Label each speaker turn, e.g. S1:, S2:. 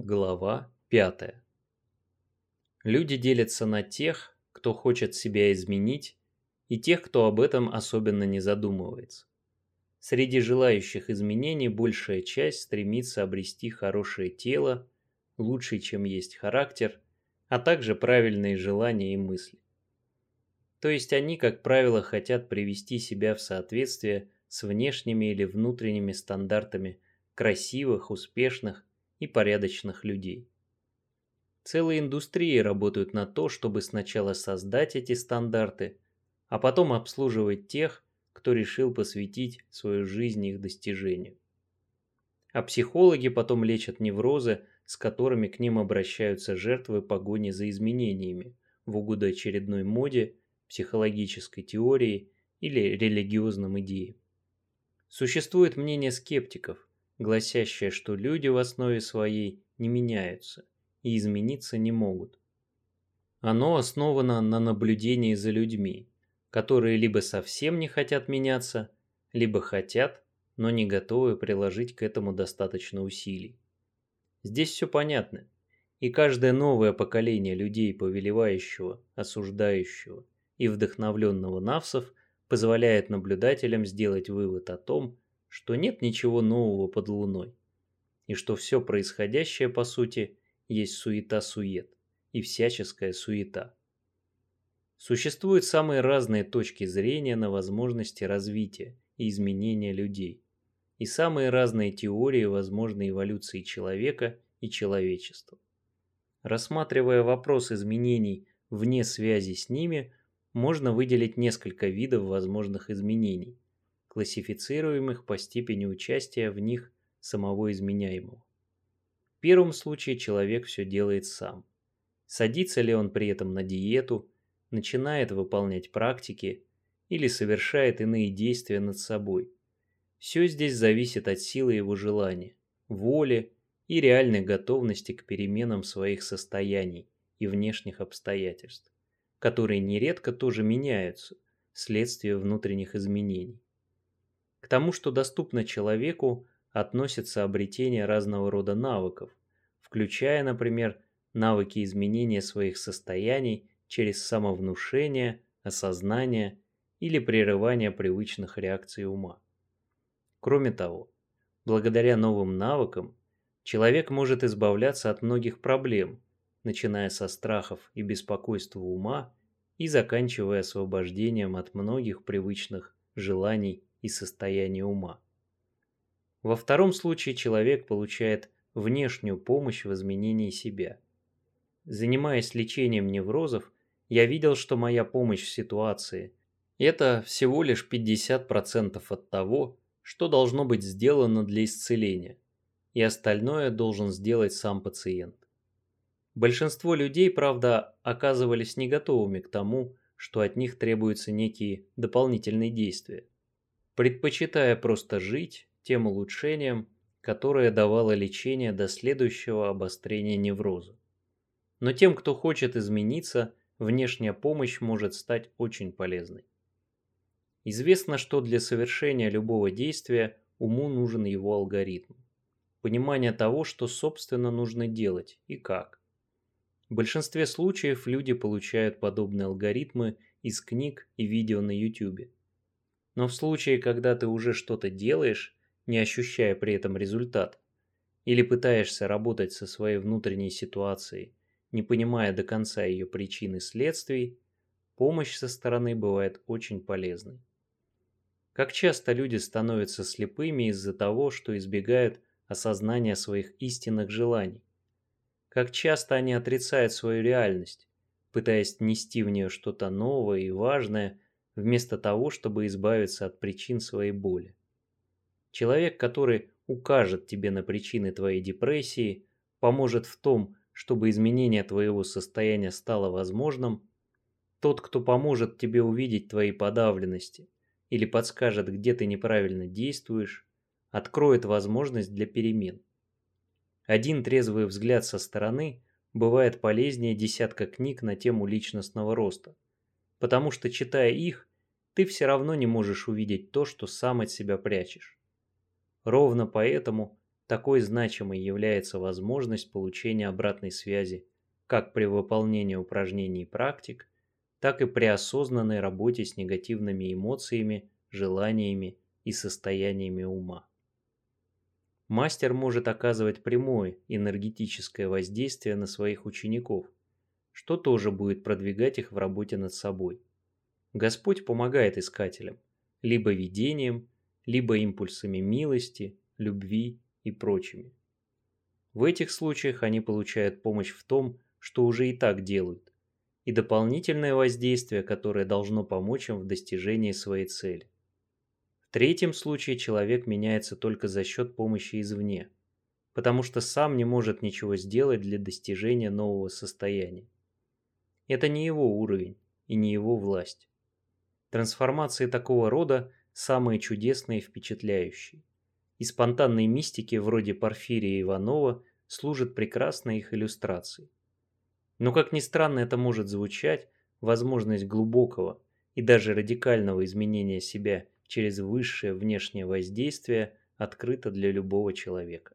S1: Глава 5. Люди делятся на тех, кто хочет себя изменить, и тех, кто об этом особенно не задумывается. Среди желающих изменений большая часть стремится обрести хорошее тело, лучший, чем есть характер, а также правильные желания и мысли. То есть они, как правило, хотят привести себя в соответствие с внешними или внутренними стандартами красивых, успешных и порядочных людей. Целые индустрии работают на то, чтобы сначала создать эти стандарты, а потом обслуживать тех, кто решил посвятить свою жизнь их достижению. А психологи потом лечат неврозы, с которыми к ним обращаются жертвы погони за изменениями в угоду очередной моде, психологической теории или религиозным идеям. Существует мнение скептиков, гласящая, что люди в основе своей не меняются и измениться не могут. Оно основано на наблюдении за людьми, которые либо совсем не хотят меняться, либо хотят, но не готовы приложить к этому достаточно усилий. Здесь все понятно, и каждое новое поколение людей, повелевающего, осуждающего и вдохновленного навсов, позволяет наблюдателям сделать вывод о том, что нет ничего нового под луной, и что все происходящее, по сути, есть суета-сует и всяческая суета. Существуют самые разные точки зрения на возможности развития и изменения людей, и самые разные теории возможной эволюции человека и человечества. Рассматривая вопрос изменений вне связи с ними, можно выделить несколько видов возможных изменений – классифицируемых по степени участия в них самого изменяемого. В первом случае человек все делает сам. Садится ли он при этом на диету, начинает выполнять практики или совершает иные действия над собой. Все здесь зависит от силы его желания, воли и реальной готовности к переменам своих состояний и внешних обстоятельств, которые нередко тоже меняются вследствие внутренних изменений. К тому, что доступно человеку, относятся обретение разного рода навыков, включая, например, навыки изменения своих состояний через самовнушение, осознание или прерывание привычных реакций ума. Кроме того, благодаря новым навыкам, человек может избавляться от многих проблем, начиная со страхов и беспокойства ума и заканчивая освобождением от многих привычных желаний и состояние ума. Во втором случае человек получает внешнюю помощь в изменении себя. Занимаясь лечением неврозов, я видел, что моя помощь в ситуации – это всего лишь 50% от того, что должно быть сделано для исцеления, и остальное должен сделать сам пациент. Большинство людей, правда, оказывались не готовыми к тому, что от них требуются некие дополнительные действия предпочитая просто жить тем улучшением, которое давало лечение до следующего обострения невроза. Но тем, кто хочет измениться, внешняя помощь может стать очень полезной. Известно, что для совершения любого действия уму нужен его алгоритм. Понимание того, что собственно нужно делать и как. В большинстве случаев люди получают подобные алгоритмы из книг и видео на YouTube. Но в случае, когда ты уже что-то делаешь, не ощущая при этом результат, или пытаешься работать со своей внутренней ситуацией, не понимая до конца ее причин и следствий, помощь со стороны бывает очень полезной. Как часто люди становятся слепыми из-за того, что избегают осознания своих истинных желаний. Как часто они отрицают свою реальность, пытаясь нести в нее что-то новое и важное, вместо того, чтобы избавиться от причин своей боли. Человек, который укажет тебе на причины твоей депрессии, поможет в том, чтобы изменение твоего состояния стало возможным, тот, кто поможет тебе увидеть твои подавленности или подскажет, где ты неправильно действуешь, откроет возможность для перемен. Один трезвый взгляд со стороны бывает полезнее десятка книг на тему личностного роста, потому что, читая их, ты все равно не можешь увидеть то, что сам от себя прячешь. Ровно поэтому такой значимой является возможность получения обратной связи как при выполнении упражнений и практик, так и при осознанной работе с негативными эмоциями, желаниями и состояниями ума. Мастер может оказывать прямое энергетическое воздействие на своих учеников, что тоже будет продвигать их в работе над собой. Господь помогает искателям, либо видением, либо импульсами милости, любви и прочими. В этих случаях они получают помощь в том, что уже и так делают, и дополнительное воздействие, которое должно помочь им в достижении своей цели. В третьем случае человек меняется только за счет помощи извне, потому что сам не может ничего сделать для достижения нового состояния. Это не его уровень и не его власть. Трансформации такого рода самые чудесные и впечатляющие. И спонтанные мистики вроде Порфирия Иванова служат прекрасной их иллюстрацией. Но как ни странно это может звучать, возможность глубокого и даже радикального изменения себя через высшее внешнее воздействие открыта для любого человека.